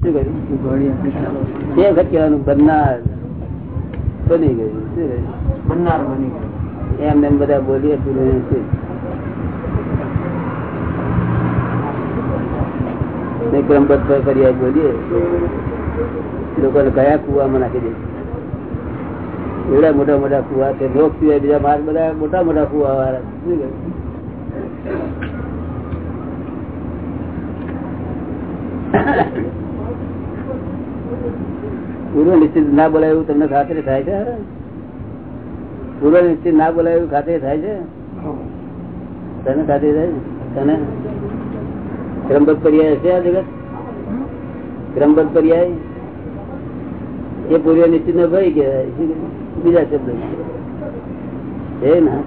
શું કર્યું? બે વખત કહેવાનું બનનાર. બની ગયું. શું બનનાર બની ગયું. એમ એમ બધા બોલીએ પૂરું છે ક્રમબદ્ધ પર કરી બોલીએ. લોકોને કયા કુવામાં નાખી દે? એવડા મોટા મોટા કુવા છે. લોક સિવાય બીજા માર્ગ બધા મોટા મોટા કુવા વાળા. શું? પૂર્વ નિશ્ચિત ના બોલાય એવું તમને ખાતરી થાય છે? પૂર્વ નિશ્ચિત ના બોલાય એવું ખાતરી થાય છે? તને ખાતરી થાય તને? ક્રમબદ્ધ પર્યાય હશે આ જગત? ક્રમબદ્ધ પર્યાય? એ પૂર્વ નિશ્ચિત નો ભય કહેવાય. બીજા શબ્દ એ ના?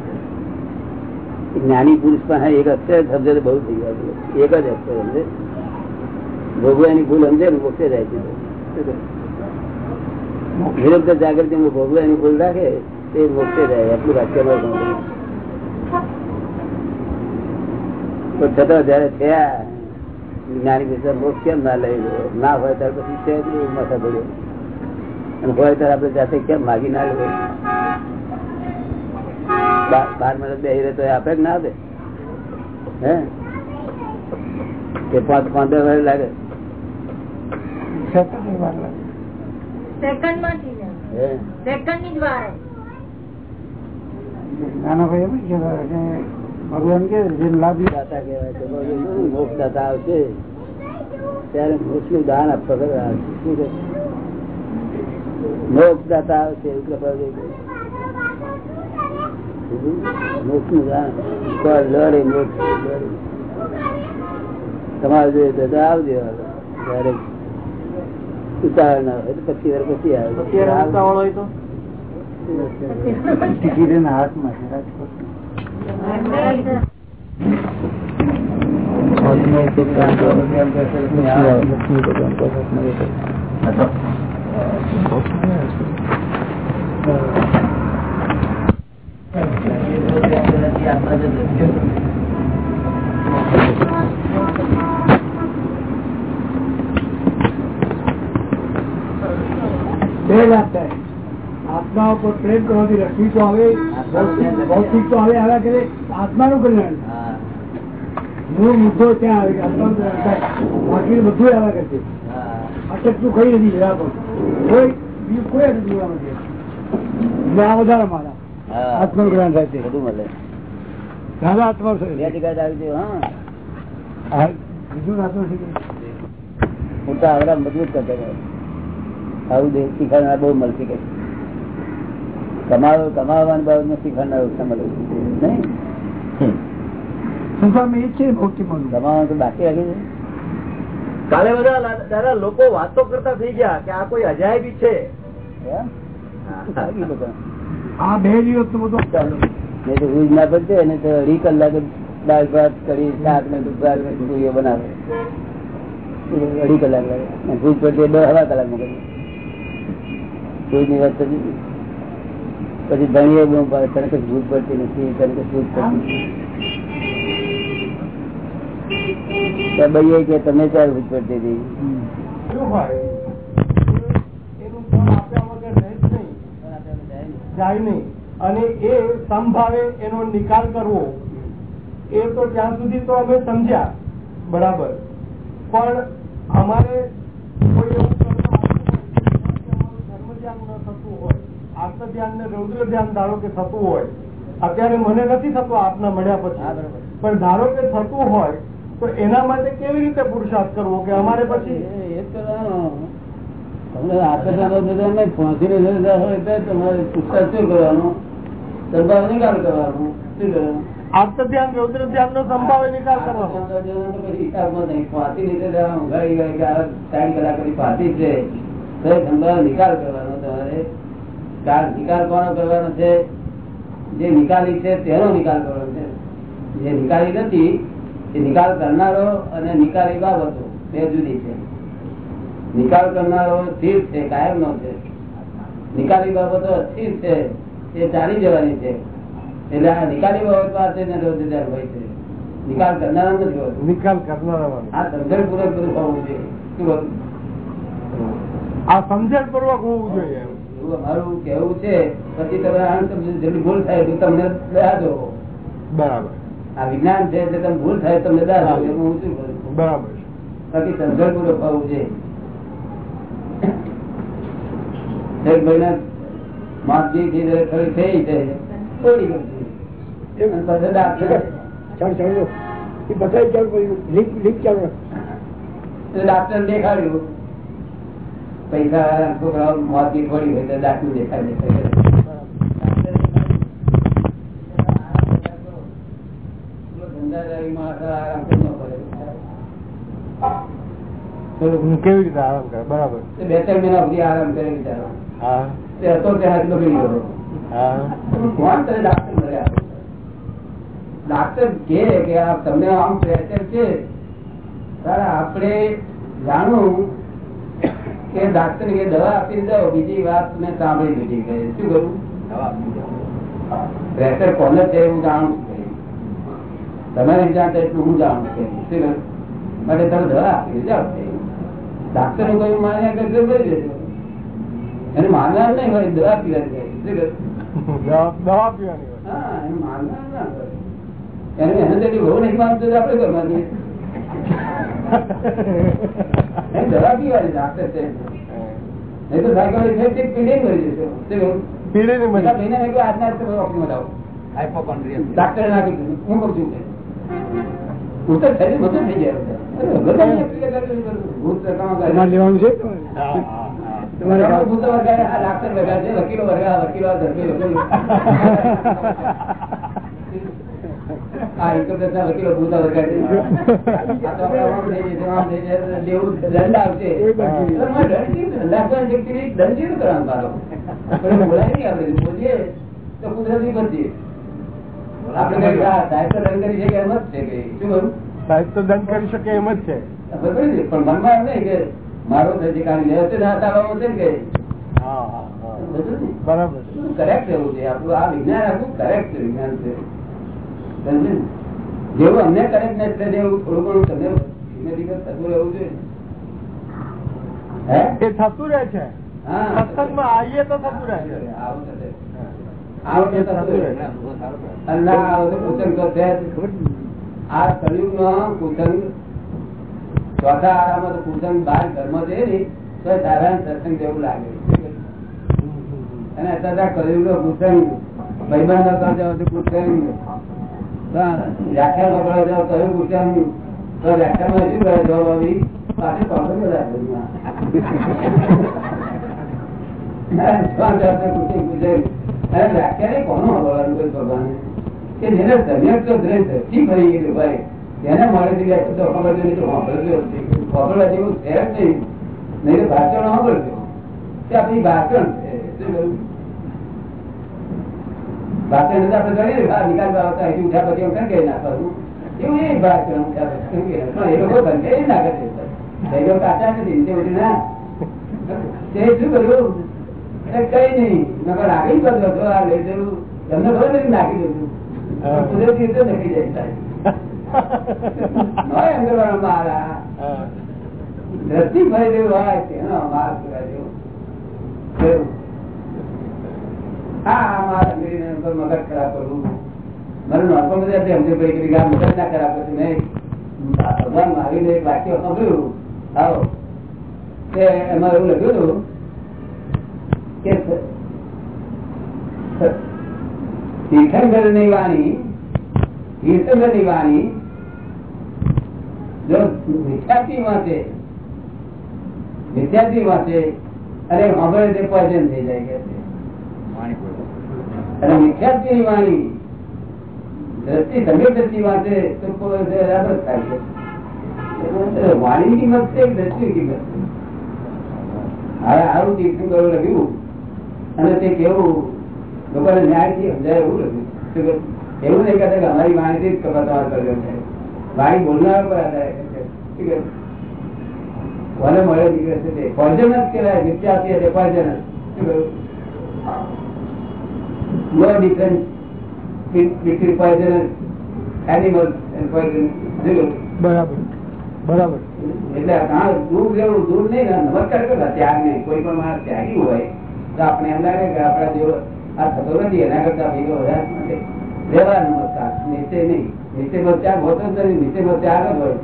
જ્ઞાની પુરુષ પાસે એક અક્ષર સમજે બહુ થઈ ગયા. એક જ અક્ષર સમજે? ભોગવાની ભૂલ સમજે ને મોક્ષે જાય છે. વિરુદ્ધ જાગૃતિ ભોગવાની ભૂલ રાખે, તે મોકતે જાય એટલું વાક્ય છતાં જયારે થયા, જ્ઞાની પુરુષ મોક્ષ કેમ ના લઈ ના હોય ત્યારે પછી છે માથા ભર્યો. અને હોય ત્યારે આપણે જાતે કેમ માગી ના લેવો બાર મિનિટ બે રહે તો આપે જ ના આપે. હે? કે પાંચ પંદર વાર લાગે. છતાં વાર લાગે. નાના ભાઈ એમ કે ભગવાન કે જે લાભ દાતા કહેવાય છે. મોક્ષ દાતા આવશે ત્યારે મોક્ષ દાન આપવા કરવા આવશે શું કહે? મોક્ષ દાતા આવશે એવું કૃપા મોક્ષનું દાન. લડે મોક્ષ તમારે જોઈએ આવજો ત્યારે ઉતાવળ ના હોય પછી વાર પછી આવે. અત્યારે ઉતાવળ હોય તો ટિકિટ એના હાથમાં છે રાજકોટ બે વાત થાય. આત્મા ઉપર પ્રેમ કરવાથી રસી તો આવે ભૌતિક- તો આવે આવ્યા કરે આત્માનું કલ્યાણ. મૂળ મુદ્દો ત્યાં આવે આત્માનું બાકી બધું આવ્યા કરશે. અટકતું કઈ નથી જરા પણ. કોઈ બીજું કોઈ અટકતું નથી આ વધારે મારા. હા. આત્માનું કલ્યાણ થાય છે બધું મળે. દાદા આત્મા બીજું નથી હું આવડા મજબૂત કરતો આવું શીખવાડનાર બહુ મળશે કે. કમાવ કમાવાની બાબતમાં શીખવાડનાર ઓછા મળે એ કમાવાનું તો બાકી રાખી છે કાલે બધા દાદા લોકો વાતો કરતા થઈ ગયા કે આ કોઈ અજાયબી છે? આ બે દિવસ તો બધું ચાલુ. નહીં તો ઊંઘ ના પડશે ને તો અઢી કલાકે દાળ ભાત કરી શાક ને પૂરીઓ બનાવે. અઢી કલાક લાગે. ભૂજ પડતી દસ હવા કલાકમાં કરી કોઈની વાત કરી પછી ધણીએ બહુ પાડે, તને ભૂખ પડતી નથી તને કઈ ભૂત પડતી ભાઈએ કે તમે ચાર ભૂત પડતી હતી? જાય નહીં અને એ સંભાવે એનો નિકાલ કરવો. એ તો ત્યાં સુધી તો અમે સમજ્યા. બરાબર. પણ અમારે કોઈ કર્મ આપવું હોય કે અમારું ધર્મ ધ્યાન ન થતું હોય આત્મ ધ્યાન ને રૌદ્ર ધ્યાન ધારો કે થતું હોય અત્યારે મને નથી થતું આપના મળ્યા પછી. પણ ધારો કે થતું હોય તો એના માટે કેવી રીતે પુરુષાર્થ કરવો કે અમારે પછી? એ કરવાનું. તમારે પુસ્તક શું કરવાનું? સંભાવ નિકાલ કરવાનો. શું કરવાનું? આત્મ રૌદ્ર ધ્યાન નો સંભાવે નિકાલ કરવાનો નિકાલ કરવાનો તમારે. ચાર નિકાલ કોનો કરવાનો છે? જે નિકાલી છે તેનો નિકાલ કરવાનો છે. જે નિકાલી નથી એ નિકાલ કરનારો અને નિકાલી બાબતો બે જુદી છે. નિકાલ કરનારો સ્થિર છે કાયમ નો છે. નિકાલી બાબતો અસ્થિર છે એ ચાલી જવાની છે. એટલે આ નિકાલી બાબત પાસે રોજગાર હોય છે. નિકાલ કરનારા નથી હોતું. નિકાલ કરનારા આ સમજણ પૂર્વક બધું હોવું જોઈએ? આ સમજણ પૂર્વક હોવું જોઈએ. એવું અમારું કેવું છે પછી તમે સમજો જેટલી ભૂલ થાય એટલું તમને દાદો બરાબર. આ વિજ્ઞાન છે એટલે તમે ભૂલ થાય તમને દાદો એમાં હું શું કરું? બરાબર. બાકી સમજણ પૂર્વક હોવું છે. એક મહિના માગી થી ખરી થઈ છે. થોડી ગમતી. પછી ચાલ ચાલો એ ચાલ લીક લીક ચાલો ડાક્ટર દેખાડ્યું. પૈસા વાળા છોકરાઓ મોતી થોડી હોય તો દાખલું દેખાય દેખાય. કેવી રીતે આરામ કરે? બરાબર. બે ત્રણ મહિના સુધી આરામ કરે બિચારો. હા. તે હતો તે હાથ બગડી ગયો હા. કોણ તને ડાક્ટર મળ્યા ડાક્ટર કે તમને આમ પ્રેશર છે. આપણે જાણવું કે ડાક્ટર કે દવા આપી દો બીજી વાત મેં સાંભળી લીધી કે શું કરું પ્રેશર કોને છે હું જાણું છું તમે જાણતા એટલું હું જાણું છું શું? માટે તમે દવા આપી જાઓ ડાક્ટરનું કોઈ માન્યા કે કરી દેજો એને માનવા નહીં હોય દવા પીવાની હોય. શું કરું? દવા પીવાની હા, એને માનવા. એને એને બહુ નહીં માનતો આપણે પીવાની ડાક્ટર ના કીધું. હું છું તો શરીર બધું થઈ. તમારે લેવાનું છે. તમારે વર્ગાડે છે, વકીલો ધર્મી લોકો. વકીલો આ વકીલો ભૂત. તો આપણે. બોલીએ તો કુદરતી બનશે. આપણે સાહેબ તો દંડ કરી શકે એમ જ છે શું સાહેબ તો દંડ કરી શકે એમ જ છે. ને? પણ મનમાં એમ નહીં કે મારો કાઢી વ્યવસ્થિત હાથ આવવામાં છે ને કે? ને બરાબર કરેક્ટ એવું છે. આપણું આ વિજ્ઞાન આખું કરેક્ટ વિજ્ઞાન છે. ને? જેવું અમને કરેક્ટનેસ છે એવું થોડું ઘણું તમે ધીમે ધીમે થતું રહેવું જોઈએ. એ થતું રહે છે. સત્સંગમાં આવીએ તો થતું રહે છે. આવું થશે. આવું તો થતું રહે. અને ના કુસંગ તો છે જ. આ કળિયુગનો કુસંગ ચોથા આરામાં તો કુસંગ બાર ઘરમાં છે ને તો એ સત્સંગ જેવું લાગે. અને અત્યારે આ કળિયુગનો કુસંગ ભાઈબંધ કુસંગ વ્યાખ્યાન વગર જાઓ તો તો વ્યાખ્યાનમાં શું કરે જવાબ પાછી કોન્ફરન્સ બધા જેને સમ્યક તો તો નહીં તો સાંભળજો જ જેવું જ નહીં. નહીં તો સાંભળજો તે આપણી ભાષણ છે? ભાષણ તો આપણે કરીએ નિકાલ બાબત અહીંથી ઉઠ્યા પછી એમ કરી નાખવાનું એવું એ ભાષણ ઉઠ્યા પછી એમ કહે. પણ એ લોકો બંધ નાખે છે ભાઈઓ કાચા નથી નીચે ઉઠી ના તે શું કર્યું કઈ નહીં નકર આગળ બધો હતો આ લઈ જવું તમને ખબર નથી નાખી દઉં. કુદરતી રીતે જાય. અંદર મારા. દ્રષ્ટિ ફરી રહ્યું હોય તેનો? હા માર મગજ ખરાબ કરવું મારું કે આ મગજ ના વાણી વાણી જો વિદ્યાર્થી વાંચે વિદ્યાર્થી વાંચે અરે સાંભળે તે પોઈઝન થઈ જાય કે અને વિદ્યાર્થીની વાણી, દ્રષ્ટિ તમે દ્રષ્ટિ વાંચે તો બરાબર થાય છે. વાણીની કિંમત છે દ્રષ્ટિની કિંમત છે? હવે આવું તીર્થંકરો લખ્યું અને તે કેવું લોકોને ન્યાયથી સમજાય એવું લખ્યું. એવું નહીં કહેતા કે અમારી વાણીથી જ કપા તમારે કર્યો છે. વાણી બોલનાર પર આધાર કોને મળે નીકળે છે પોઈઝન જ કહેવાય વિદ્યાર્થી પોઈઝન શું કહ્યું? No difference be- between poisonous animals and poisonous બરાબર. બરાબર. એટલે કાં દૂર લેવું દૂર નહીં ને નમસ્કાર કરવા ત્યાગ નહીં કોઈ પણ માણસ ત્યાગી હોય તો આપણે એમ લાગે કે આપણા જેવો આ થતો નથી એના કરતા વધારે નથી લેવા નમસ્કાર. નીચે નહીં. નીચેમાં ત્યાગ હોતો જ નથી નીચેમાં ત્યાગ જ હોય.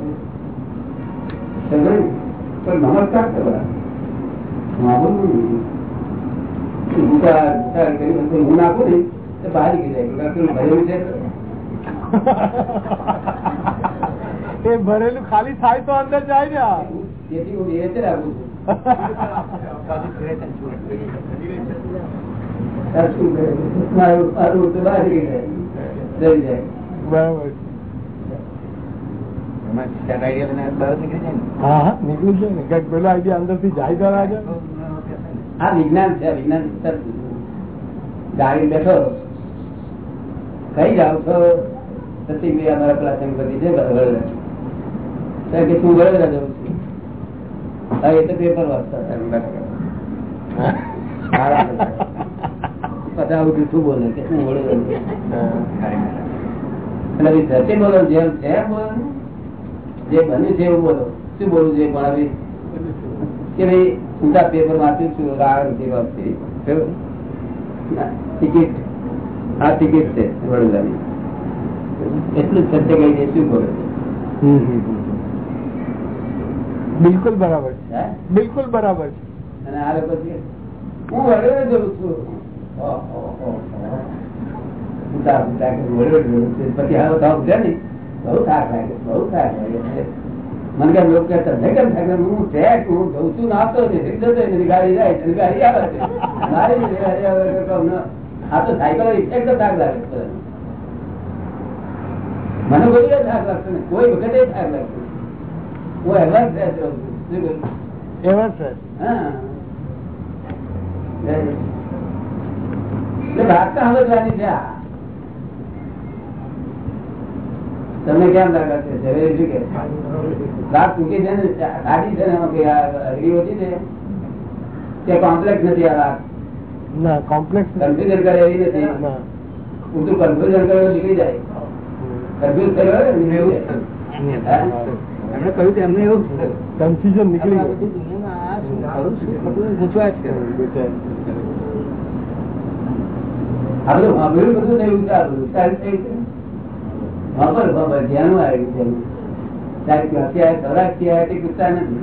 પણ નમસ્કાર કરવા નહીં. ભૂકા ભૂકા કરી બધું હું નાખું ને તો બહાર નીકળી જાય. ભરેલું છે. એ ભરેલું ખાલી થાય તો અંદર જાય ને તેથી હું એ જ રાખું છું. નીકળી જાય. બરાબર. નીકળી ને? કંઈક પેલો આઈડિયા અંદરથી જાય તો રાજા. આ વિજ્ઞાન છે વિજ્ઞાન ગાડી બેઠો. કઈ જાવ છો અમારા પેલા સંગપતિ છે તું વડોદરા જવું છું હા, એ તો પેપર વાંચતા. પછી આવું જૂઠું બોલે કે હું વડોદરા. અને બોલો, જેમ છે બોલો. જે બન્યું છે એવું બોલો. શું બોલવું જોઈએ પણ હવે કે ભાઈ હું પેપર વાંચું છું રાગ જેવા ટિકિટ આ ટિકિટ છે વડોદરાની. એટલું જ સત્ય કહી દે શું બોલે. બિલકુલ બરાબર છે? બિલકુલ બરાબર છે. અને આ લોકો હું વડોદરા જઉં છું. પછી હાલ બહુ થાક લાગે બહુ થાક લાગે. મને કેમ લોકો કહેતા "નહીં કેમ થાય હું છે હું જઉં છું નાખતો નથી જતો નથી ગાડી જાય છે ગાડી આવે છે ગાડી આ તો સાયકલ ઇફેક્ટ તો થાક લાગે મને કોઈ થાક લાગતો ને કોઈ વખતે થાક લાગતો. હું એડવાન્સ રહું છું શું કહ્યું? એવા સર હા. ભાગતા સમજવાની છે આ. તમને કેમ લાગે છે? ઝવેરી શું કે રાત ટૂંકી છે ને છે આ અઘરી ઓછી છે? કે કોમ્પ્લેક્સ નથી આ રાત? ના કોમ્પ્લેક્સ કન્ફ્યુઝન કરે એવી નથી ના. કન્ફ્યુઝન કરે નીકળી જાય. કન્ફ્યુઝ કર્યો? એમણે કહ્યું એમને એવું કન્ફ્યુઝન ગયું. જ. બધું બધું થયું બબર આ આવી છે. ખબર કે અત્યારે ખોરાકથી આવ્યા તે પૂછતા નથી.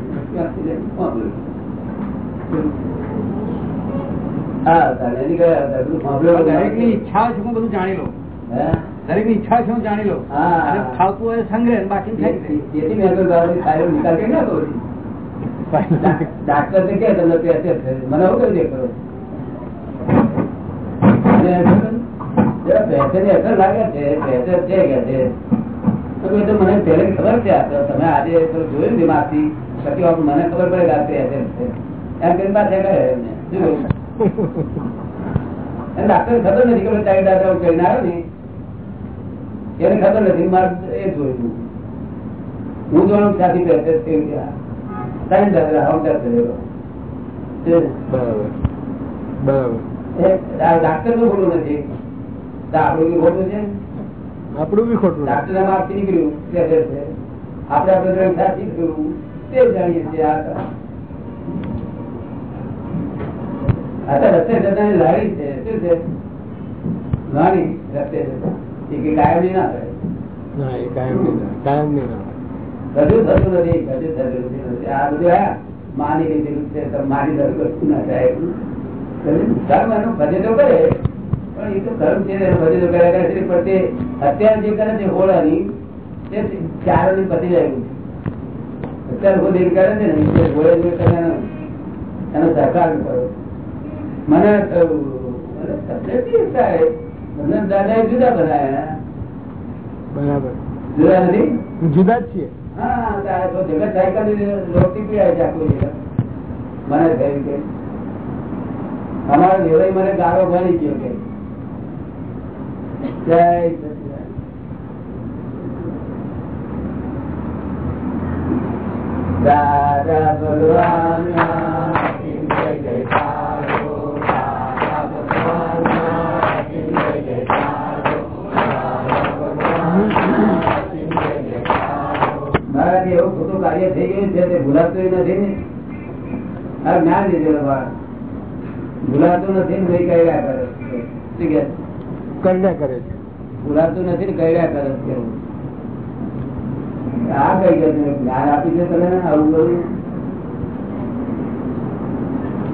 હા. દરેકની ઈચ્છા છે હું બધું જાણી લઉં. દરેકની ઈચ્છા છે હું જાણી લઉં. ફાવતું હોય સંગ્રહ બાકી નિકાલ કરી નાખો. ડાક્ટર ને કે તમને મને એવું કહી દે કરો અને ની અસર લાગે છે પ્રેશર છે કે છે? તો મને પહેલે ખબર છે તમે આજે જોયું ને માસી પછી મને ખબર પડે આ પ્રેશર છે. એમ કરીને પાછા કહે એમને. શું ડાક્ટર ખબર નથી કે ચાઇલ્ડ ડાક્ટર કરીને આવ્યો ને એને ખબર નથી મારે એ જોયું હું જોવાનું સાથી પૈસે ગયા ટાઈમ દાદા હાઉન્ટર કરેલો બરાબર. બરાબર. ડાક્ટરનું ખોટું નથી. આપણું બી ખોટું છે આપણું બી ખોટું ડાક્ટર માર્ક નીકળ્યું પ્રેશર આપણે આપણે જોડે તે જાણીએ છીએ આ રસ્તે જતા લારી છે શું છે? લારી રસ્તે જતા. એ કાયમ નહીં ના થાય. કાયમ નહીં કાયમ નહીં થાય. થતું નથી કશું થતું નથી આ બધું હા માની લીધેલું છે તો માની વસ્તુ ના થાય. કર્મ એનું ભજે તો કરે. પણ એ તો કર્મ છે ભજે તો કર્યા કરે છે પણ તે અત્યારે જે કરે છે હોળાની તે ચારની પતી જાય. અત્યારે હું દિન કરે છે ને તે હોળે જે કરે એનો સહકાર કરો. મને મને દાદા જુદા બનાયા બરાબર. જુદા નથી? જુદા જ છીએ. હા તો જગત સાયકલ રોટી પીવાય છે આખું મને થયું કે અમારા દેવાઈ મને ગારો ભરી ગયો કે જય સચિદાનંદ. દાદા ભગવાનના જય જયકારો, દાદા ભગવાનના જય જયકારો, દાદા ભગવાનના જય જયકારો. મારાથી એવું ખોટું કાર્ય થઈ ગયું છે તે ભૂલાતું નથી ને આ જ્ઞાન લીધેલો વાત ભૂલાતું નથી ને ભાઈ કયા કરે છે. શું કે કર્યા કરે છે ભૂલાતું નથી ને કયા કરે આ કઈ ગયું જ્ઞાન આપી દે તમે? આવું બધું?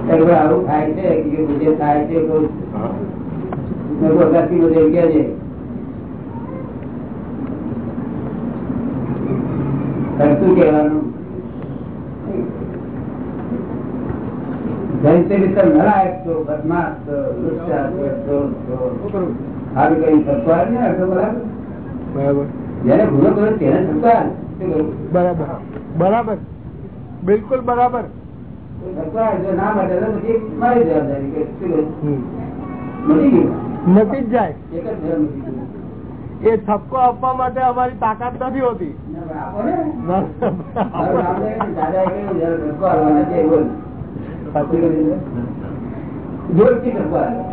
તો કે આવું થાય છે? કે બધે થાય છે? કોઈ મેં કહ્યું, અગાસી બધે ગયા છે. કરતું કહેવાનું? જૈસે વિતર નરાયક તો બદમાશ તો લુચ્ચા તો ચોર તો આવી કઈ ને બરાબર? બરાબર. જેને ગુનો કર્યો તેને સત્વાર બરાબર. બરાબર. બિલકુલ બરાબર. ના માટે મારી જવાબદારી નથી જ જાય. એ છપકો આપવા માટે અમારી તાકાત નથી હોતી? જોરથી ધક્કો આવ્યો.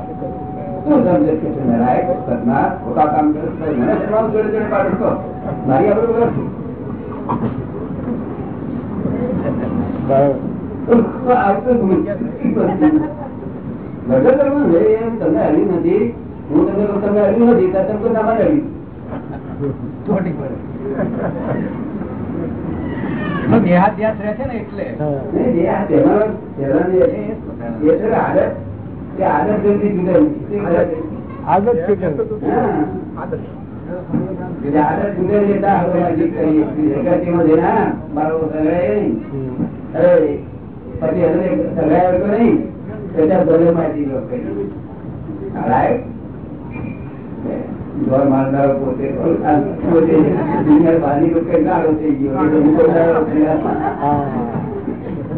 શું સમજે છે નરાયક, કરનાર, ખોટા કામ કરે છે? મને શરમાવું જોડે જોડે પાડું તો. મારી આપણે એમ તમને નથી. હું તમને તમને હર્યું નથી તમને ના મને હર્યું દેહાધ્યાસ રહે છે ને એટલે. કે આદત. આદત જલ્દી જુદાઈ આદત? જોર મારનારો પોતે પોતે. દુનિયા બહારની થઈ ગયો.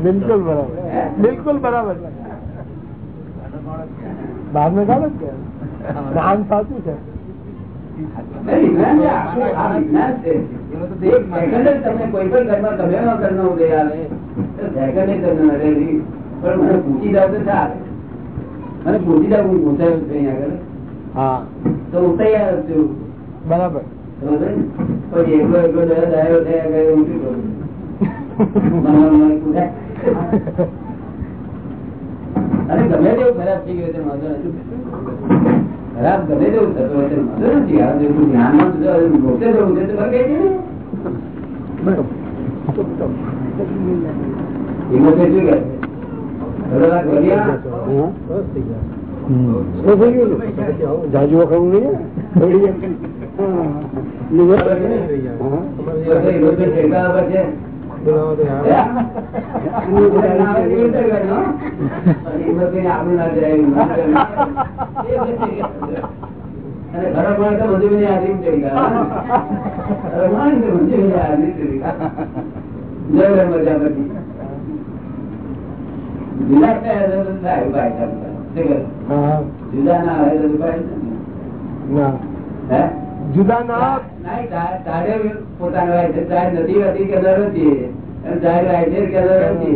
બિલકુલ બરાબર. બિલકુલ બરાબર. બહાર ને જ કે? જ્ઞાન સાચું છે. ગમે બરાબર. એકલો એકલો ડાયો ડાયો ગયો હું શું કરું? મનમાં મને પૂછાય. અને ગમે તેવું ખરાબ થઈ ગયું વાંધો નથી. ખરાબ ગમે તેવું થતો હોય વાંધો નથી. આ જો તું ધ્યાનમાં મોક્ષે જવું છે તો ને. હિંમત એ શું થોડો વાર વધ્યા? જાજુ વખત નહીં જુદા ના. હોય તો જુદા ના પોતાનો નથી હોતી કે નથી. છે કે નથી.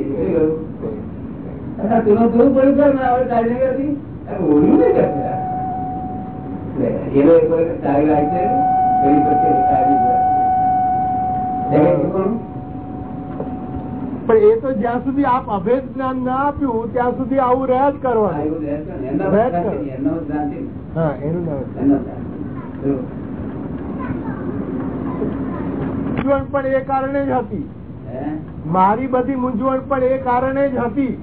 તું તું હવે? નહીં કરતી. એનો એક છે, પછી? પણ એ તો જ્યાં સુધી આપ અભેદ જ્ઞાન ના આપ્યું ત્યાં સુધી આવું રહ્યા જ કરવાનું. એવું રહેશે ને. એમનો વાત શાંતિ કરો. નહીં, એમનો શાંતિ નહીં. હા એનું નામ એમનો શાંતિ. શું? મૂંઝવણ પણ એ કારણે જ હતી. મારી બધી મૂંઝવણ પણ એ કારણે જ હતી.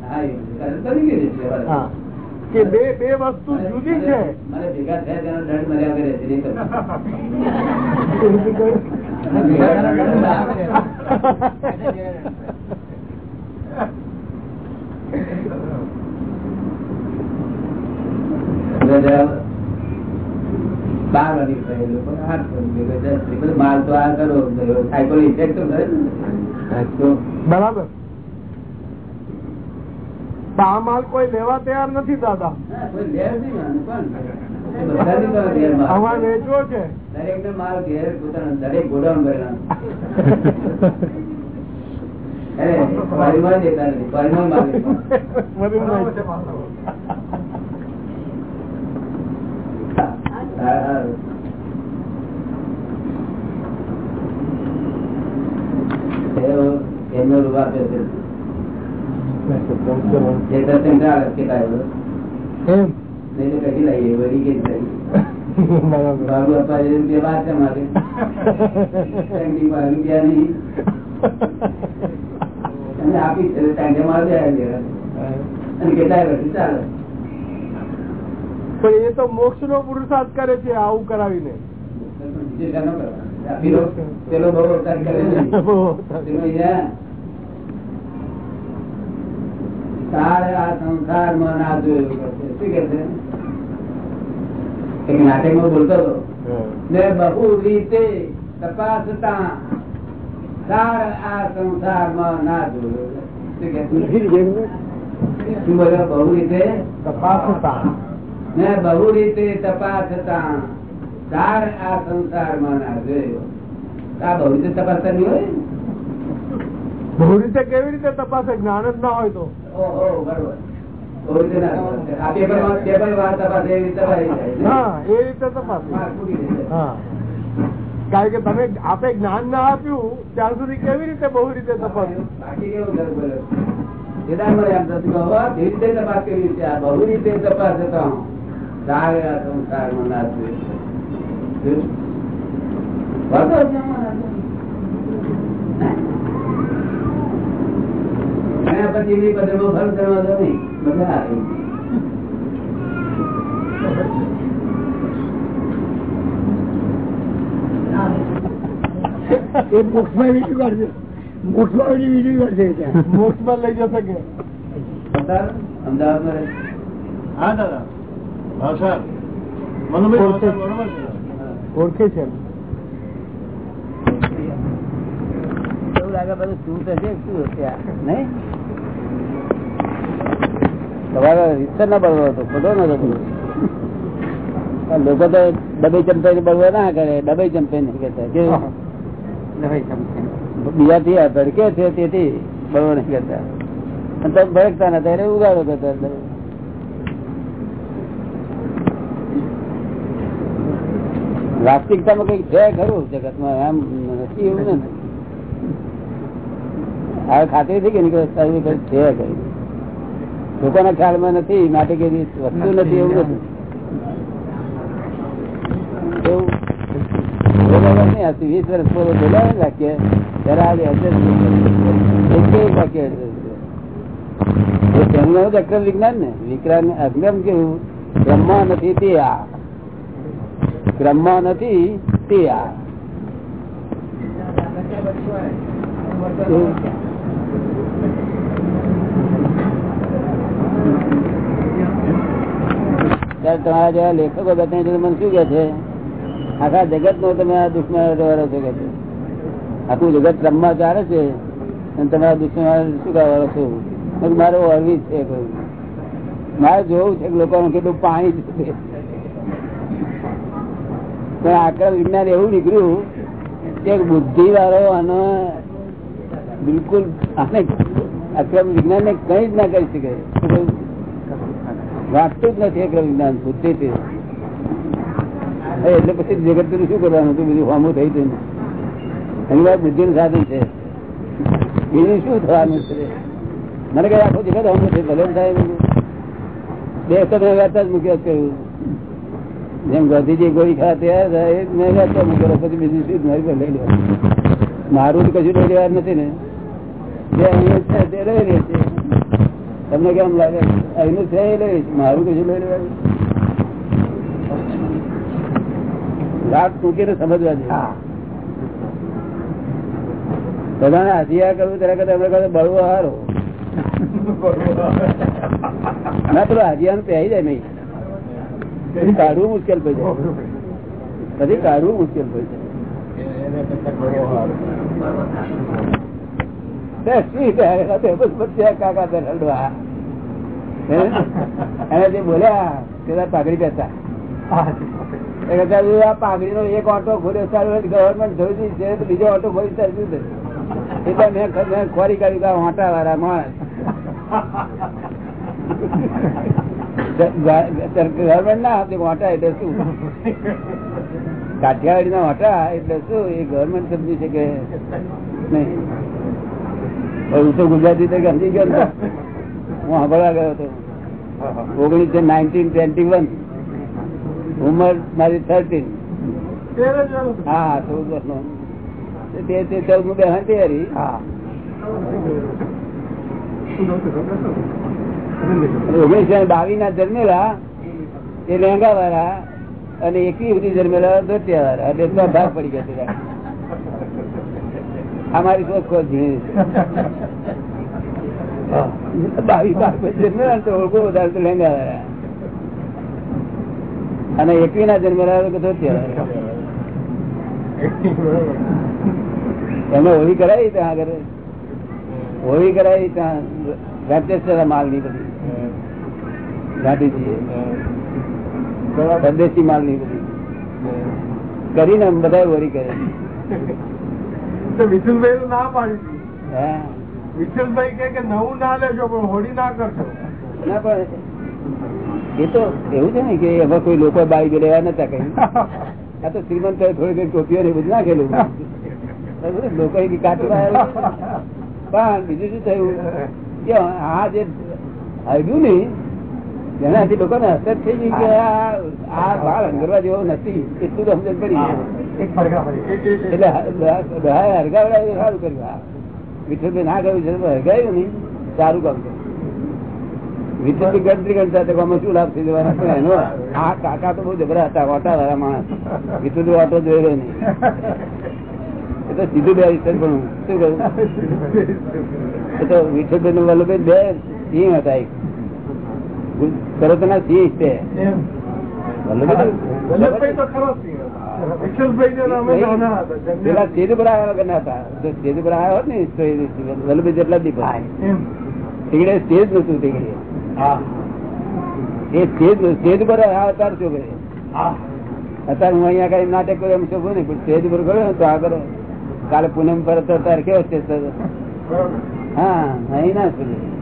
કે બે બે વસ્તુ જુદી છે. મને ભેગા થયા તેનો દંડ મળ્યા કરે છે નહીં તો. બાર વાગે થયેલું, પણ આઠ વાગે ગયું, દસ વાગે ગયું. માલ તો આ કરો સાયકલ ઇફેક્ટ તો કરે બરાબર. આ માલ કોઈ લેવા તૈયાર નથી દાદા. અમારે વેચવો છે દરેક ને માલ ઘેર પોતાના દરેક ગોડાઉન ભરેલા અરે દેતા નથી ફોરીમાં માલ એમનો રૂપ આપ્યો છે જે દર્શન ચાલે કેટલાય છે મારે રૂપિયા આપી છે સાંજે મારે પણ એ તો મોક્ષ નો પુરુષાર્થ કરે છે આવું કરાવીને. નાટકમાં બોલતો હતો. ને બહુ રીતે તપાસતા સાર આ સંસારમાં ના જોયો બહુ રીતે તપાસતા. ને બહુ રીતે તપાસતા તાર આ સંસારમાં ના જોયો. આ બહુ રીતે તપાસ કરવી હોય? બહુ રીતે કેવી રીતે તપાસ? જ્ઞાન જ ના હોય તો. રીતે તપાસે. તપાસે રીતે તપાસી રીતે તપાસે. કારણ કે તમે આપે જ્ઞાન ના આપ્યું ત્યાં સુધી કેવી રીતે બહુ રીતે તપાસ્યું બાકી કેવું એમ થતું કેવી રીતે તપાસ કરવી છે બહુ રીતે તપાસ હતા. તારે આ સંસારમાં ના જોયો. જોયું? વાતો જ ના માને. એના પછી એની પદરમાં ફર્ક કરવા દો નહીં બધા આવે. એ મોક્ષમાં બીજું કરશે મોક્ષમાં બીજું કરશે ત્યાં મોક્ષમાં લઈ જશે કે અવતાર અમદાવાદમાં રહે. હા દાદા હા સર ઓળખે. છે. એવું લાગે બધું શું થશે શું હશે નહીં? તમારો ઈશ્વર ના બળવો હતો ખોટો નતો લોકો તો ડબે ચંપે બળવો ના કરે ડબે ચંપે નહીં કરતા કેવું બીજાથી આ ભડકે છે તેથી બળવો નહીં કરતા. અને તમે ભડકતા નતા એટલે ઉગાડો કરતા હતા. વાસ્તવિકતામાં કંઈક છે ખરું? જગતમાં એમ નથી એવું ને? હવે ખાતરી થઈ ગઈ કે છે કઈ લોકોના ખ્યાલમાં નથી, માટે કે વસ્તુ નથી એવું નથી. વીસ વર્ષ પૂર્વે બોલાવે વિજ્ઞાન ને. વિક્રમ કેવું? બ્રહ્મા નથી તે આ. ક્રમમાં નથી, તે આ. તમારા જેવા લેખકો બધા મને શું કે છે? આખા જગત નો તમે આ દુશ્મન વાળો છો કે છે? આખું જગત ક્રમમાં ચાલે છે, અને તમારા દુશ્મન શું કરવા છો? મારો અરવી છે મારે જોવું છે કે લોકોનું કેટલું પાણી છે. પણ વિજ્ઞાન એવું નીકળ્યું કે બુદ્ધિ વાળો આનો બિલકુલ અક્રમ વિજ્ઞાન ને કઈ જ ના કરી શકે. વાંચતું જ નથી અક્રમ વિજ્ઞાન, બુદ્ધિ એટલે પછી જગતનું શું કરવાનું? હતું બીજું હોમું થઈ ગયું. એની વાત બુદ્ધિ નું સાધન છે. બીજું શું થવાનું છે? મને કઈ આખું જગત હોમું છે? ભલે થાય. બે વખત મેં વાર્તા જ મૂક્યા કહ્યું જેમ ગાંધીજી ગોળી ખાવા તૈયાર એ મેં વાંચવા મૂકેલો પછી બીજું શું મારી પાસે લઈ લેવા મારું કશું લઈ લેવા નથી ને. જે અહીંયા છે તે લઈ લે છે. તમને કેમ લાગે? અહીંનું છે એ લઈ મારું કશું લઈ લેવાનું લાટ મૂકીને સમજવા જોઈએ બધાને હાથિયા કરવું ત્યારે કરતા કહે બળવો હારો. ના પેલો હાથિયા પહેરી જાય નહીં. પછી કાઢવું મુશ્કેલ થઈ જાય. પછી કાઢવું મુશ્કેલ થઈ જાય. થાય? પાઘડી નો એક ઓટો ખોલ્યો ગવર્મેન્ટ જોઈ છે બીજો ઓટો ખોલી શું થયું? એટલે મેં ખોરી કાઢ્યું કે આ ઓટા વાળા માણસ. ગવર્મેન્ટ ના હતી ઓટા એટલે શું કાઠિયાવાડી ના ઓટા એટલે શું? એ ગવર્મેન્ટ સમજી શકે નહીં. હું તો ગુજરાતી તરીકે સમજી ગયો હું સાંભળવા ગયો હતો. ઓગણીસો નાઇન્ટીન ટ્વેન્ટી વન ઉંમર મારી થર્ટીન વર્ષ. હા ચૌદ વર્ષનો. તે તે ચૌદ મું બેહન તૈયારી હા. ઓગણીસો બાવીસ ના જન્મેલા, એ લેંગા વાળા અને એકવી સુધી જન્મેલા ધોતિયા વાળા એટલે ભાગ પડી ગયા અમારી શોધ ખોજ બાવીસ પછી જન્મેલા ઓળખો વધારે તો લેંગા વાળા અને એકવી ના જન્મેલા ધોતિયા એમને હોળી કરાવી ત્યાં આગળ. હોળી કરાવી ત્યાં માલની બધી. ગાંધીજી પરદેશી માલની બધી કરીને બધા વરી કરે વિશુલભાઈ ના પાડી. હે. કે નવું ના લેજો પણ હોળી ના કરશો. ના પણ એ તો એવું છે ને કે એમાં કોઈ લોકો બાઈ લેવા નતા કઈ આ તો શ્રીમંત થોડી ઘણી ટોપીઓ ને બધું નાખેલું. લોકો પણ બીજું શું થયું? કે આ જે આવ્યું ને લોકો ને અસર થઈ ગઈ કે આ- બાળ અંગરવા જેવો નથી. એટલું તો સમજણ પડી. એટલે હરગાવડા સારું કર્યું. આ વિઠ્ઠલભાઈ ના કહ્યું છે હરગાયું નહીં સારું કામ વિઠ્ઠલભાઈ ગણતરી ગણતા હતા આમાં શું લાભ થઈ જવાના? એનો આ કાકા તો બહુ જબરા હતા ઓટા વાળા માણસ વિઠ્ઠલભાઈ ઓટો જોયેલો નહીં. એ તો સીધું બે વિઠ્ઠલ પણ શું કહ્યું એ તો વિઠ્ઠલભાઈ નું વલ્લભભાઈ બે સિંહ હતા એક. સિંહ છે તો સિંહ. વિઠ્ઠલભાઈ ના નામે નાના હતા. પેલા જંગલ. સ્ટેજ ઉપર આવ્યા વગર ના હતા જો સ્ટેજ ઉપર આવ્યા હોત ને તો એ વલ્લભભાઈ જેટલા જ દીપા એમ. તીકડે સ્ટેજ નતું તીકડે હા. એ સ્ટેજ સ્ટેજ ઉપર અવતાર શું કરે હા. અત્યારે હું અહીંયા કઈ નાટક કર્યું એમ શોભું નહીં પણ સ્ટેજ પર ગયો તો આગળ કાલે પૂનમ પર અત્યારે કેવો સ્ટેજ હા અહીં ના પણ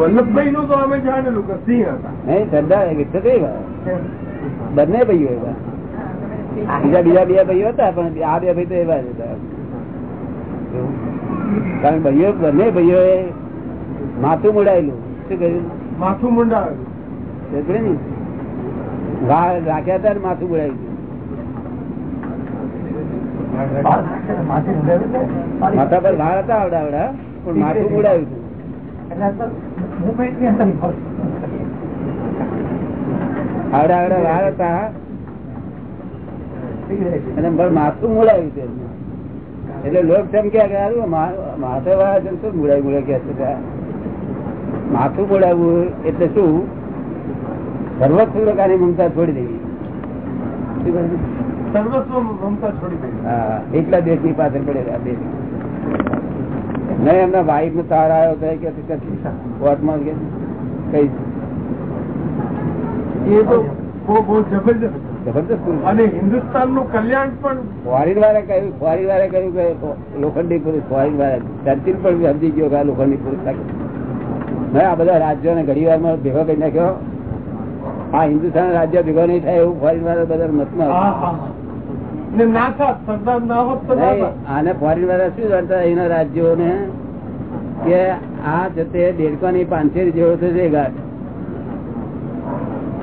વલ્લભભાઈ નું તો અમે જાણેલું કે સિંહ હતા. નહીં સરદાર વિઠ્ઠલ બંને ભાઈઓ એવા. બીજા બીજા બે ભાઈઓ હતા પણ આ બે ભાઈ તો એવા જ હતા. કારણ ભાઈઓ બંને ભાઈઓ એ માથું મુડાયેલું. શું કહ્યું? માથું મુંડાવેલું ને? વાળ રાખ્યા હતા માથું મુડાયું માથા પર વાળ હતા આવડા આવડા પણ માથું મુડાયું હતું આવડા આવડા વાળ હતા. અને માથું મુડાયું છે. એટલે લોક તેમ કે માથે વાળા છે શું મુડાય મુડાય કે છે. માથું મુડાવવું એટલે શું? સર્વસ્વ પ્રકારની મમતા છોડી દેવી. સર્વસ્વ મમતા છોડી દેવી. હા એકલા દેશની પાછળ પડેલા દેશ નહીં એમના વાઈફ નો તાર આવ્યો તો કે કોર્ટમાં કઈ એ તો બહુ બહુ જબરજસ્ત. અને હિન્દુસ્તાનનું કલ્યાણ પણ ફોરીન વાળા કહ્યું ફોરીન વાળા કહ્યું કે લોખંડી પુરુષ ફોરીન વાળા. ચર્ચિલ પણ સમજી ગયો કે આ લોખંડી પુરુષ આ બધા રાજ્યો ને ઘડી વારમાં ભેગો કરી નાખ્યો. આ હિન્દુસ્તાન રાજ્ય ભેગો નહીં થાય એવું ફોરીન વાળા બધા મતમાં આને ફોરેન વાળા શું જાણતા એના રાજ્યોને? કે આ જતે દેડકાની પાંચેરી જેવો થશે ઘાટ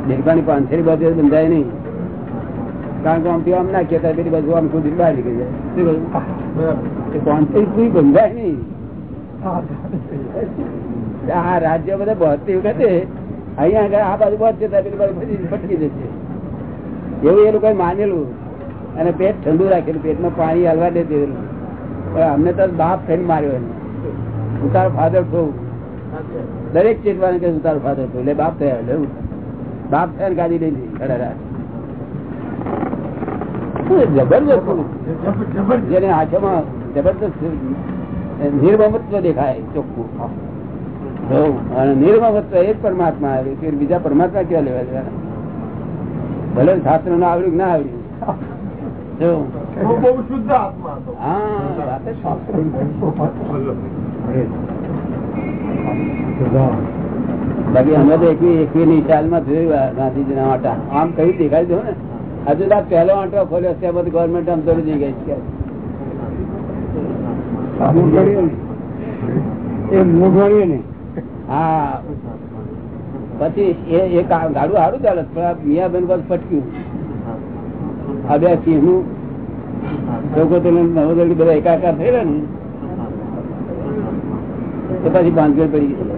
દેડકાની પાંચેરી બાજુ બંધાય નહીં. કારણ કે આમ પીવા ના કહેતા પેલી બાજુ આમ સુધી બહાર નીકળી જાય. પાંચેરી કોઈ બંધાય નહીં. આ રાજ્ય બધા બહતી વખતે અહીંયા આગળ આ બાજુ બહત જતા પેલી બાજુ ફટકી જશે એવું એ લોકોએ માનેલું. અને પેટ ઠંડુ રાખેલું પેટમાં પાણી હલવા દે દેલું પણ અમને તો બાપ થઈને માર્યો એને. ઉતારો ફાધર થયું દરેક ચેતવાને કે ઉતારો ફાધર થયું એટલે બાપ થયા એટલે બાપ થયા ગાડી લઈ લીધી જબરદસ્ત જબરજસ્ત. જેને આંખોમાં જબરદસ્ત નિર્મમત્વ દેખાય ચોખ્ખું. અને નિર્મમત્વ એ જ પરમાત્મા આવ્યું કે બીજા પરમાત્મા કેવા લેવા દેવાના? ભલે શાસ્ત્રનું આવડ્યું ના આવડ્યું. બાકી અમે તો એકવી એકવી ની સાલમાં જોયું ગાંધીજી ના આટા આમ કઈ દેખાય છે ને? હજુ તો પહેલો આંટો ખોલ્યો છે બધું ગવર્મેન્ટ આમ તો જઈ ગઈ છે. હા. પછી એ ગાડું સારું ચાલે પણ આ મિયાબેન પાસે ફટક્યું. આ બે સિંહનું લોકો નવોદળી બધા એકાકાર થયેલા ને તો પછી ભાંગેડ પડી ગઈ.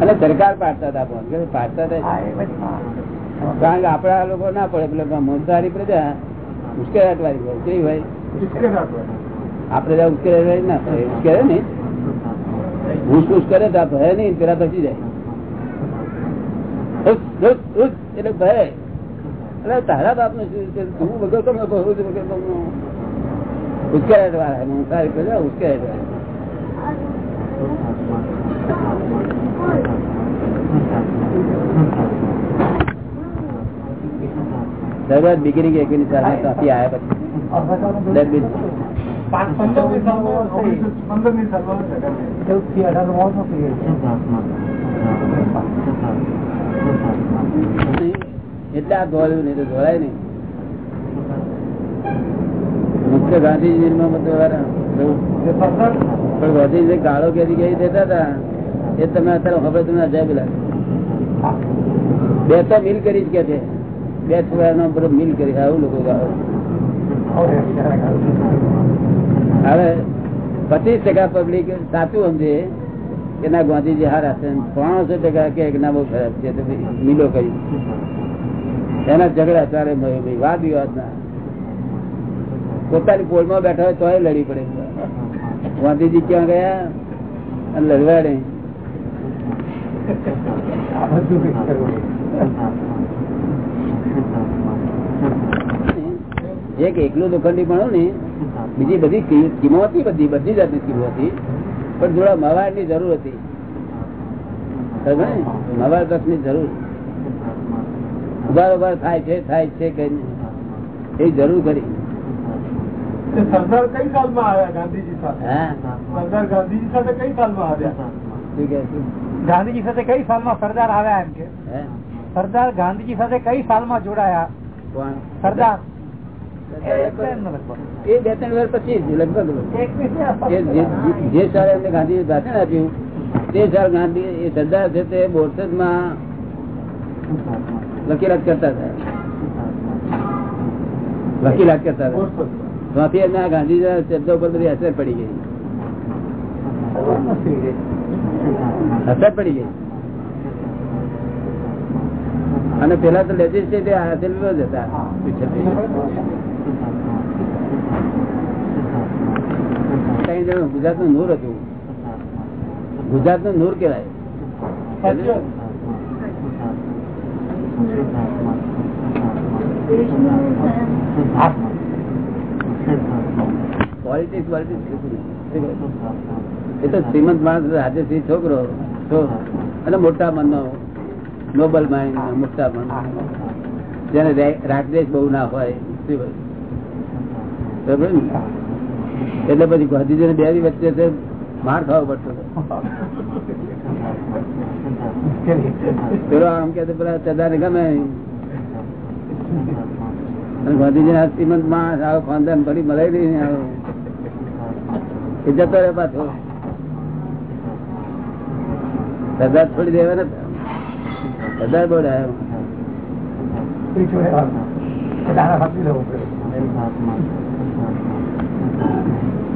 અને સરકાર પાડતા હતા ભાંગેડ પાડતા હતા. કારણ કે આપડા લોકો ના પડે મોંધારી પ્રજા ઉશ્કેરાટ વાળી હોય કેવી હોય? આપડે પ્રજા ઉશ્કેરાટ ના પડે ઉશ્કેરે ને. ઘૂસ ઘૂસ કરે તો આ ભય નહીં પેલા બચી જાય. એટલે ભય. એટલે તારા બાપનું શું છે? તું વગર કમ વગર વગર તમને ઉશ્કેરાટ વાળા. મોંધારી પ્રજા ઉશ્કેરાટ વાળા. બિગિનિંગ આવ્યા પછી. અઢાર વર્ષનો એટલે આ ધોળ્યું નહીં, તો ધોળાય નહીં. મુખ્ય ગાંધીજી નો પણ ગાંધીજી ગાળો કેરી કેવી દેતા હતા. એ તમે અત્યારે ખબર તમને અજાય પેલા બે તો મિલ કરી જ કે છે. બે છોકરાનો બધો મિલ કરી આવું લોકો ગાળો. હવે પચીસ ટકા પબ્લિક સાચું સમજે કે ના ગાંધીજી હારા છે. ત્રણસો ટકા કે ના બહુ ખરાબ છે. મિલો કરી. એના ઝઘડા ચાલે વાદ વિવાદ ના. પોતાની પોળમાં બેઠા હોય તોય લડી પડે. ગાંધીજી ક્યાં ગયા? અને એક એકલું લોખંડી પણ ને, બીજી બધી સ્કી- સ્કીમો હતી બધી બધી જાતની સ્કીમો હતી. પણ થોડા મવાડની જરૂર હતી? મવાડ બસની જરૂર. ઉભાર થાય છે થાય છે કે એ જરૂર કરી. સરદાર કઈ સાલમાં આવ્યા ગાંધીજી સાથે? સરદાર ગાંધીજી સાથે કઈ સાલમાં આવ્યા? ગાંધીજી સાથે કઈ સાલમાં સરદાર આવ્યા એમ કે? સરદાર ગાંધીજી સાથે કઈ સાલમાં જોડાયા? સરદાર. એ બે ત્રણ વર્ષ પછી લગભગ જે- જે એમને ગાંધી ભાષણ આપ્યું તે સાલ ગાંધી એ સરદાર છે તે બોરસદમાં વકીલાત કરતા હતા. વકીલાત કરતા હતા. ત્યાંથી એમના ગાંધીજી શબ્દો ઉપર બધી અસર પડી ગઈ. અસર પડી ગઈ. અને પેલા તો લેજિસ્ટ્રેટિવ હતા કઈ જણ ગુજરાતનું નૂર હતું. ગુજરાતનું નૂર કેવાય એ તો શ્રીમંત માણસ રાજેશ્રી છોકરો, અને મોટા મનનો નોબલ માઇન્ડ મોટા મન જેને રે- રાગદ્વેષ બહુ ના હોય ને? એટલે પછી ગાંધીજી બે વચ્ચે તે માર ખાવો પડતો. પેલો આમ કે પેલા એ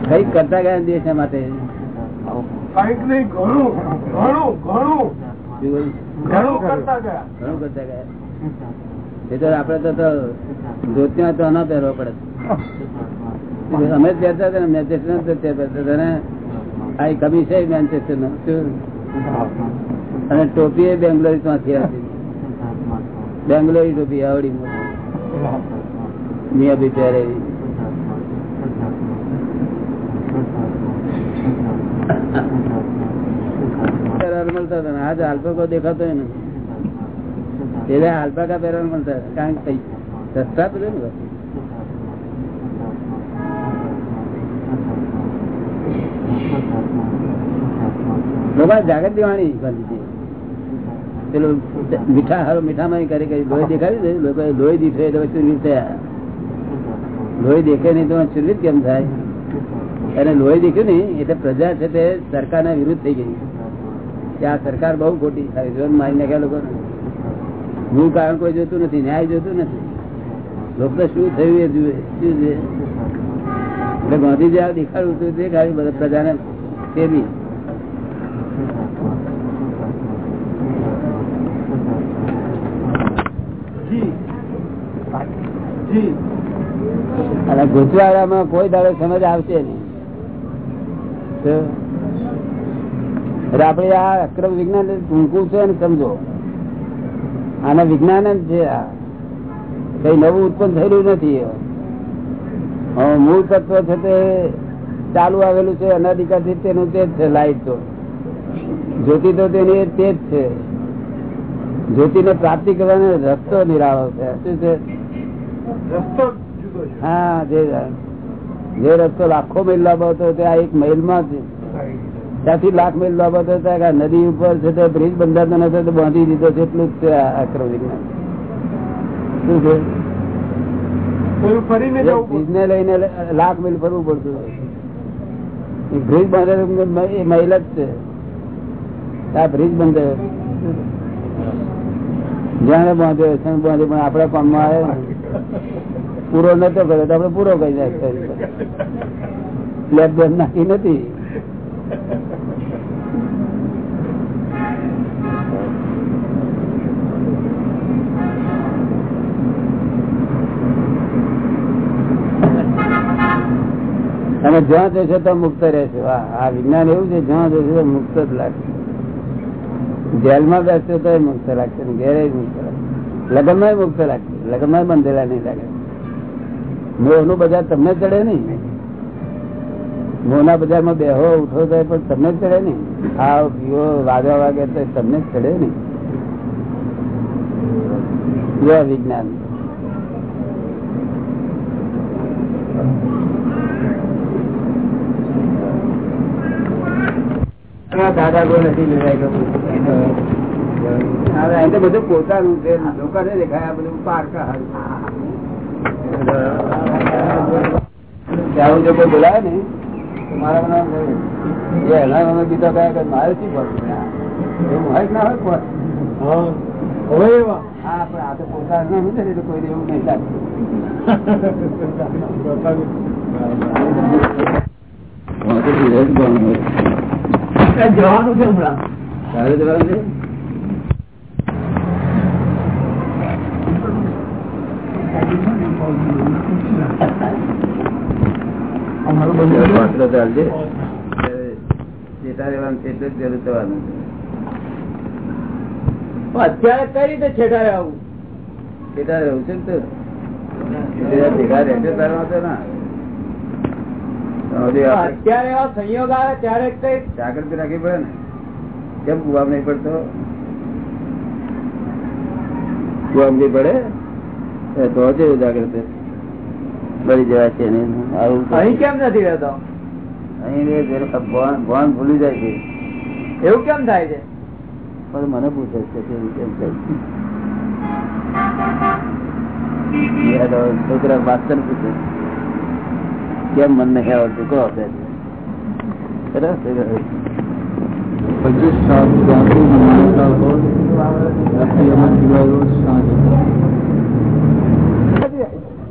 કંઈક કરતા ગયા દેશ માટે. કંઈક નહીં, ઘણું ઘણું ઘણું. શું ઘણું કરતા ગયા. ઘણું કરતા ગયા. એ તો આપડે તો તો તો ન પહેરવો પડે. અમે જ પહેરતા હતા મેન્ચેસ્ટર પહેરતા ને. આ કમી છે મેન્ચેસ્ટર નો અને ટોપી એ બેંગ્લોરમાંથી હતી બેંગ્લોરી ટોપી આવડી મોટી. મિયા બી પહેરેલી પહેરવા મળતા હતા. આજ આલ્પાકા દેખાતો નથી. એટલે આલ્પાકા પહેરવા મળતા કારણ કે સસ્તા તો ને જાગૃતિ વાણી પેલું મીઠા હારો મીઠામાં કરી કરી લોહી દેખાડી દે લોકો લોહી દીઠે એટલે ચૂરવીર થયા. લોહી દેખે નહીં તો ચૂરવીર કેમ થાય? અને લોહી દેખ્યું નહીં એટલે પ્રજા છે તે સરકારના વિરુદ્ધ થઈ ગઈ. કે આ સરકાર બહુ ખોટી થાય જોન મારી નાખ્યા લોકો મૂળ કારણ કોઈ જોતું નથી ન્યાય જોતું નથી. લોકો શું થયું એ જુએ શું જુએ એટલે ગાંધીજી આ દેખાડવું હતું તે ખાલી બધા પ્રજાને ફેરવી. અને ગુજરાતમાં કોઈ દાડો સમજ આવશે નહીં. એટલે આપડે આ અક્રમ વિજ્ઞાન ટૂંકું છે ને સમજો. આના વિજ્ઞાન જ છે આ. કઈ નવું ઉત્પન્ન થયેલું નથી. મૂળ તત્વ છે તે ચાલુ આવેલું છે અનાધિકારથી તેનું તે જ છે લાઈટ તો. જ્યોતિ તો તેની તે જ છે. જ્યોતિને પ્રાપ્તિ કરવાનો રસ્તો નિરાળો છે. શું છે? હા જે જે રસ્તો લાખો મહિલ લાંબો હતો તે આ એક મહિલમાં જ ત્યાંથી લાખ મેલ બાબત હતા આ નદી ઉપર છે તો બ્રિજ બંધાતો નથી તો બાંધી દીધો છે એટલું જ છે આક્રમ વિજ્ઞાન શું છે? જવું લઈને લાખ મહિલ ફરવું પડતું બ્રિજ બાંધે એ મહિલ જ છે. આ બ્રિજ બંધે જ્યાં બાંધ્યો છે બાંધ્યો પણ આપણા કામમાં આવે. પૂરો નતો કર્યો તો આપડે પૂરો કરી સ્લેબ બેબ નાખી નથી. અને જ્યાં જશો તો મુક્ત રહેશે. આ વિજ્ઞાન એવું છે, જ્યાં જશો તો મુક્ત જ લાગશે. જેલમાં બેસશો તો મુક્ત લાગશે ઘેરે મુક્ત લાગશે. લગ્નમાં મુક્ત લાગશે. લગ્નમાં બંધેલા નહીં લાગે. મોહનું બજાર તમને ચડે નહીં. મોહના બજારમાં બેહો, ઉઠો તો પણ તમને જ ચડે નહીં. ખાઓ પીવો વાગ્યા વાગે તો તમને જ ચડે નહીં. વિજ્ઞાન. દાદા કોઈ નથી લેવાય તો બધું પોતાનું છે. લોકોને દેખાય આ બધું પારકા. ત્યાં જો કોઈ બોલાવે ને મારા મને એના મને બીજા કયા કે મારે શું પડતું એવું હોય ના હોય પણ એવા? હા પણ આ તો પોતાનું નથી ને, એટલે કોઈને એવું નહીં લાગતું જવાનું છે હમણાં. તારે જવાનું છે? વાસણો ચાલશે. જેટા રહેવાનું છે એટલું જરૂર થવાનું છે. અત્યારે કઈ રીતે છેટા આવું? છેટા રહેવું છે ને તો? ભેગા રહેશે તારા ના. અત્યારે એવા સંયોગ આવે ત્યારે કઈ જાગૃતિ રાખવી પડે ને? કેમ ગુવામ નહીં પડતો? ગુવામ નહીં પડે? તો જેવું જાગૃત. બળી જવા છે અહીં કેમ નથી રહેતો? અહીં ભગવાન ભૂલી જાય છે. એવું કેમ થાય છે? પણ મને પૂછે છે કે કેમ થાય છે? તો છોકરા માસ્તર પૂછે કેમ મન નહીં આવડતું કહો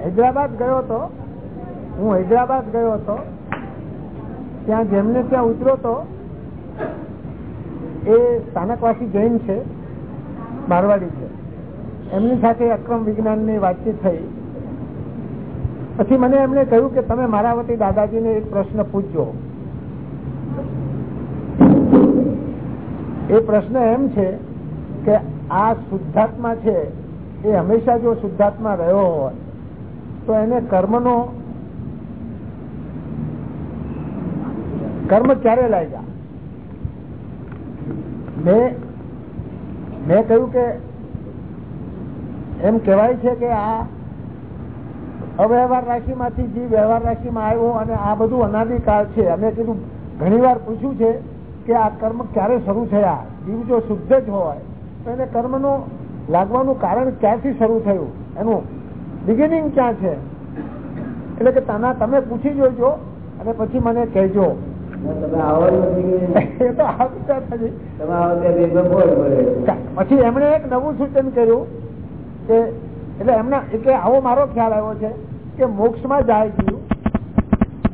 હૈદરાબાદ ગયો હતો હું હૈદરાબાદ ગયો હતો ત્યાં જેમને ત્યાં ઉતર્યો હતો એ સ્થાનકવાસી જૈન છે મારવાડી છે. એમની સાથે અક્રમ વિજ્ઞાનની વાતચીત થઈ. પછી મને એમણે કહ્યું કે તમે મારા વતી દાદાજીને એક પ્રશ્ન પૂછજો. એ પ્રશ્ન એમ છે કે આ શુદ્ધાત્મા છે એ હંમેશા જો શુદ્ધાત્મા રહ્યો હોય, તો એને કર્મનો કર્મ ક્યારે લાગ્યા મેં મેં કહ્યું કે એમ કહેવાય છે કે આ અવ્યવહાર રાશિમાંથી જે વ્યવહાર રાશિમાં આવ્યો અને આ બધું અનાદિકાળ છે. અમે કીધું ઘણી પૂછ્યું છે કે આ કર્મ ક્યારે શરૂ થયા? જીવ જો શુદ્ધ જ હોય તો એને કર્મનું લાગવાનું કારણ ક્યાંથી શરૂ થયું? એનું બિગિનિંગ ક્યાં છે? એટલે કે તના તમે પૂછી જોજો અને પછી મને કહેજો. પછી એમણે એક નવું સૂચન કર્યું કે એટલે એમને એટલે આવો મારો ખ્યાલ આવ્યો છે કે મોક્ષમાં જાય જીવ.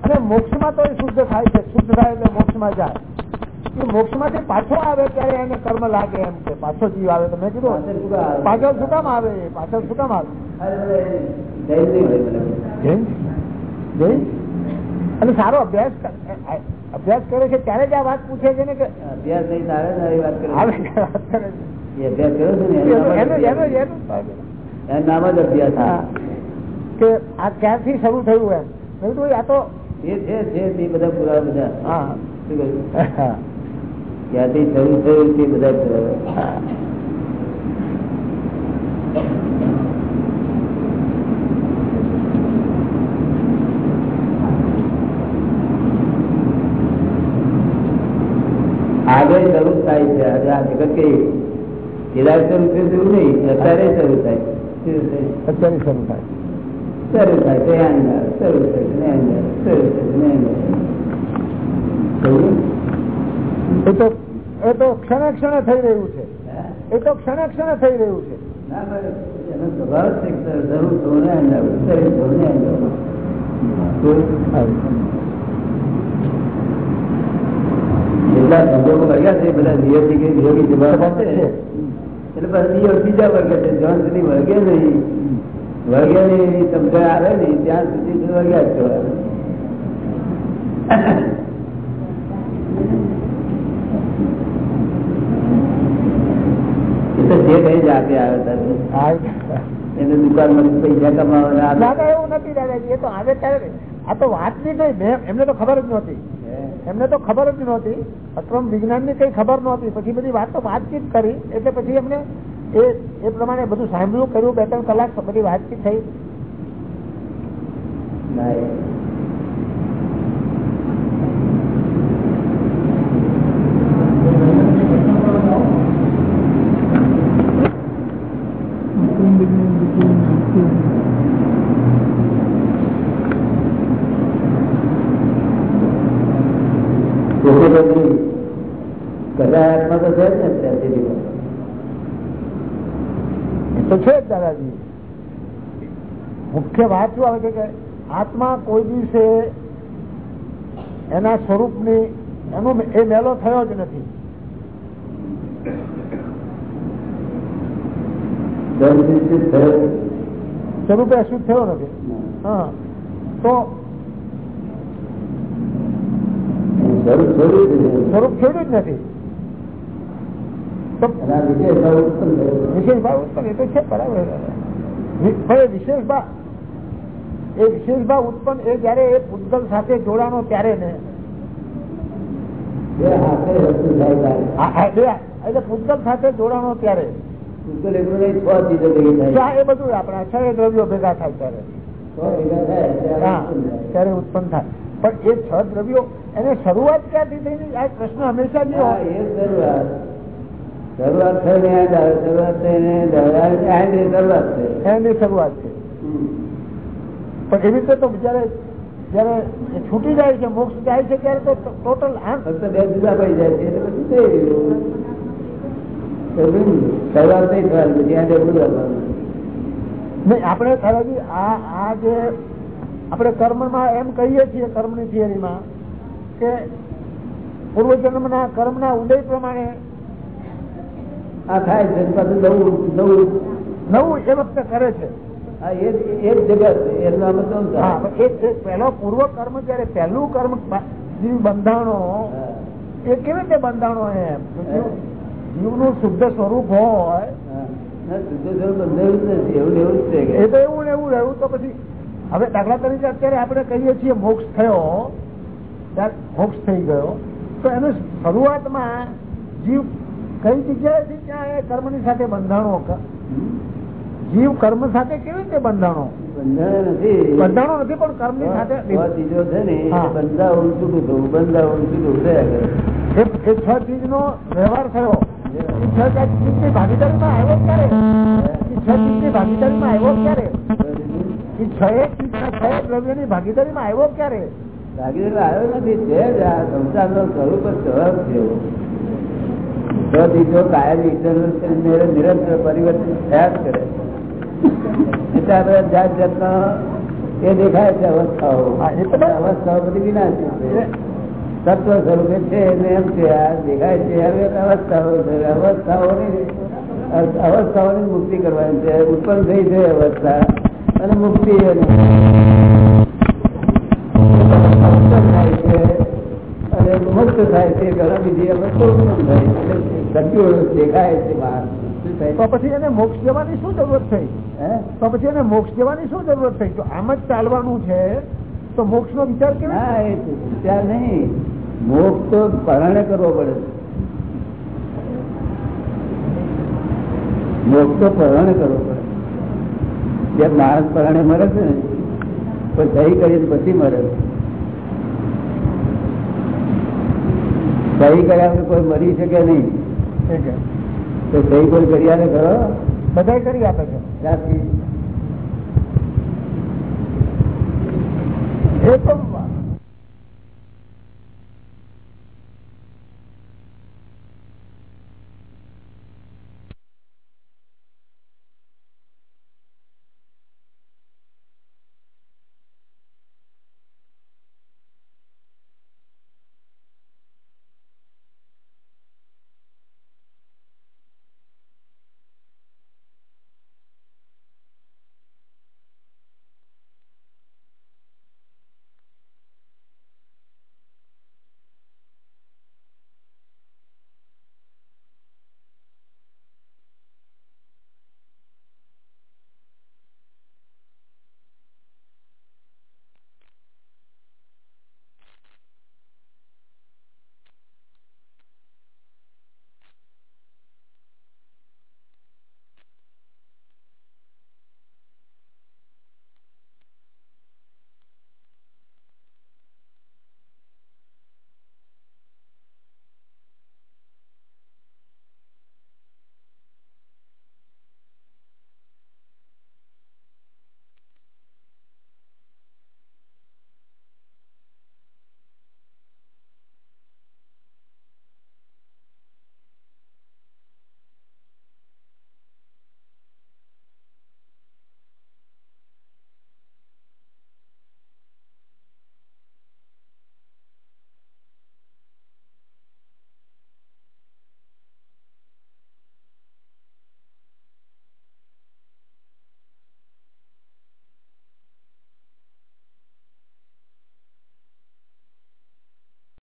અને મોક્ષમાં તો એ શુદ્ધ થાય છે. શુદ્ધ થાય એટલે મોક્ષમાં જાય. એ મોક્ષમાંથી પાછો આવે ત્યારે એને કર્મ લાગે એમ કે પાછો જીવ આવે. તો મેં કીધું પાછળ શું કામ આવે? પાછળ શું કામ આવે? જૈન અને સારો અભ્યાસ કર- અભ્યાસ કરે છે ત્યારે જ આ વાત પૂછે છે ને કે અભ્યાસ નહીં તારે વાત કરે છે. અભ્યાસ કર્યો છે ને? એનું એનું નામ જ એનું નામ જ અભ્યાસ. કે આ ક્યારથી શરૂ થયું એમ? મેં કીધું આ તો એ છે છે તે બધા પુરાવા બધા. હા. ક્યાંથી શરૂ થયું તે બધા પુરાવા. આગળ શરૂ થાય છે આજે આ જગત કઈ સિલાઈ શરૂ થયું નહીં અત્યારે શરૂ થાય છે. થાય? અત્યારે શરૂ થાય. શરૂ થાય તો શરૂ થાય શરૂ થાય એ તો એ તો ક્ષણે ક્ષણે થઈ રહ્યું છે. એ તો ક્ષણે ક્ષણે થઈ રહ્યું છે. જેટલા સંજોગો વર્ગ્યા છે બધા નિયતિ કે નિયોગી જવાબ છે. એટલે પછી બીજા વર્ગે છે, જ્યાં સુધી વર્ગે નહીં વર્ગે નહીં સમજણ આવે નહીં ત્યાં સુધી વર્ગ્યા જ. જે કઈ હા. એને દુકાનમાં પૈસા કમાવાના ના ના, એવું નથી દાદાજી, એ તો આવે ત્યારે આ તો વાતની કઈ એમને તો ખબર જ નહોતી એમને તો ખબર જ નહોતી. અક્રમ વિજ્ઞાનની કઈ ખબર નહોતી. પછી બધી વાત તો વાતચીત કરી. એટલે પછી એમને એ એ પ્રમાણે બધું સાંભળ્યું, કર્યું બે ત્રણ કલાક બધી વાતચીત થઈ ના એ જોકે બધી કદાચમાં તો છે જ ને અત્યાર સુધીમાં. એ તો છે જ દાદાજી મુખ્ય વાત શું આવે છે કે આત્મા કોઈ દિવસે એના સ્વરૂપની એનો એ મેલો થયો જ નથી. સ્વરૂપે અશુદ્ધ થયો નથી. હા. તો સ્વરૂપ છોડ્યું જ નથી. વિશેષ ભાવ ઉત્પન્ન એ તો છે બરાબર. વિશેષ ભાવ એ વિશેષ ભાવ ઉત્પન્ન એ જયારે એ પૂતગલ સાથે જોડાણો ત્યારે ને. એટલે પૂતગલ સાથે જોડાણો ત્યારે. એ બધું આપણા છ દ્રવ્યો ભેગા થાય ત્યારે. ત્યારે ઉત્પન્ન થાય. પણ એ છ દ્રવ્યો એને શરૂઆત ક્યાંથી થઈ આ પ્રશ્ન હંમેશા જે શરૂઆત. શરૂઆત થઈને શરૂઆત થઈને છે. એની શરૂઆત છે પણ એવી રીતે તો જયારે જયારે છૂટી જાય છે મોક્ષ જાય છે ત્યારે તો ટોટલ આમ ફક્ત બે જુદા પડી જાય છે એટલે પછી થઈ ગયું. શરૂઆત નહીં થવાની પછી આ બે નહીં આપણે ખરેખર આ આ જે આપણે કર્મમાં એમ કહીએ છીએ કર્મની થિયરીમાં કે પૂર્વજન્મના કર્મના ઉદય પ્રમાણે આ થાય છે પાછું નવું નવું. નવું એ વખતે કરે છે. પૂર્વ કર્મ જયારે પહેલું કર્મ જીવ બંધાણો એ કેવી રીતે બંધાણો એમ? જીવ- શુદ્ધ સ્વરૂપ હોય એવું ને એવું જ છે કે. એ તો એવું ને એવું રહ્યું તો પછી હવે દાખલા તરીકે અત્યારે આપણે કહીએ છીએ મોક્ષ થયો મોક્ષ થઈ ગયો. તો એનું શરૂઆતમાં જીવ કઈ જગ્યાએથી ત્યાં એ કર્મની સાથે બંધાણો જીવ કર્મ સાથે કેવી રીતે બંધાણો? નથી. બંધાણો નથી પણ સાથે ચીજો છે ને બંધાવું છૂટું થવું બંધાવું છૂટું થયા એ એ છ ચીજ નો વ્યવહાર થયો. એ છ ચીજની ભાગીદારીમાં આવ્યો ક્યારે? આવ્યો છ એક છ આવ્યો ભાગીદાર આવ્યો નથી. છે જ આ સંસારનો સ્વરૂપ જ સ્વભાવ છે દીધો કાયમ નિરંતર પરિવર્તન થયા જ કરે. આપણે જાત જાતનો એ દેખાય છે અવસ્થાઓ. અવસ્થાઓ બધી વિનાશી છે. તત્વ સ્વરૂપે છે ને એમ છે આ દેખાય છે હવે અવસ્થાઓ છે. અવસ્થાઓની અવસ્થાઓની મુક્તિ કરવાની છે ઉત્પન્ન થઈ છે અવસ્થા. અને મુક્તિ થાય છે અને મુક્ત થાય છે ઘણા બીજી અવસ્થા ઉત્પન્ન થાય છે. દેખાય છે બહાર. તો પછી એને મોક્ષ જવાની શું જરૂરત થઈ? તો પછી એને મોક્ષ જવાની શું જરૂરત થઈ? જો આમ જ ચાલવાનું છે તો મોક્ષ નો વિચાર તો વિચાર નહીં. મોક્ષ તો પરણે કરવો પડે મોક્ષ તો પરણે કરવો પડે જે માણસ પરણે મરે છે ને પણ સહી કરીને પછી મરે સહી કર્યા કોઈ મરી શકે નહીં. કે તો સહી કોઈ કર્યા ને કરો? બધા કરી આપે છે. એ તો